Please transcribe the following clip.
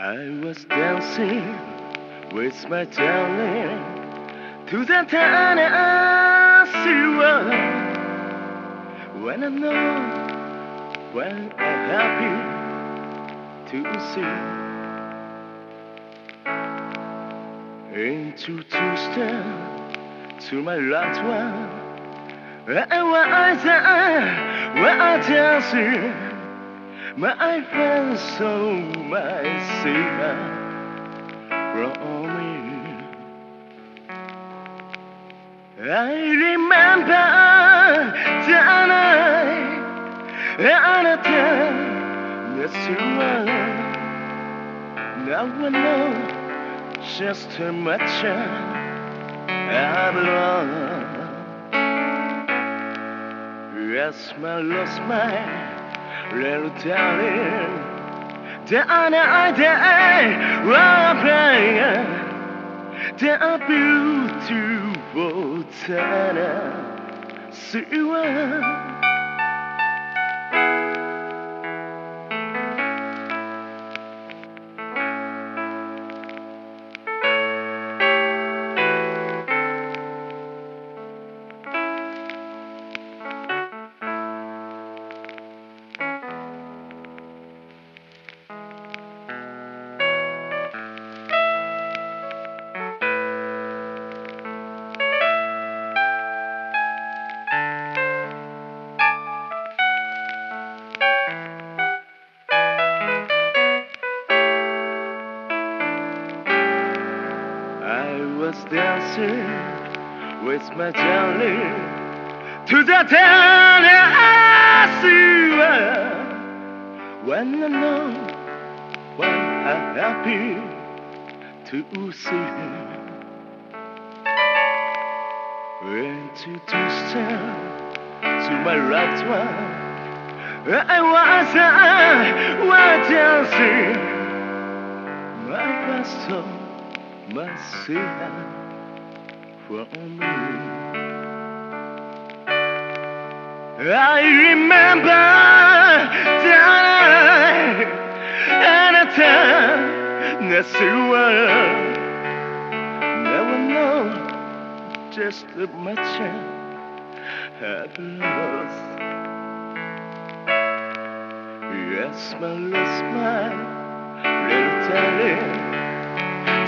I was dancing with my darling to the Tennessee world when I know when I'm happy to see. Into Tuesday to my loved one? And when I when I dancing my friends so my from me I remember the night the time that's one now I know just how much I've lost Yes, my lost my little darling The other day while playing The beautiful Tennessee one I dancing with my darling to the Tennessee world when I know when I'm happy to see him. Introduced him to my loved one. I was, I was dancing my best song Messiah for me. I remember night and the time that's the world. Never know just how much I've lost. Yes, my lost my little darling.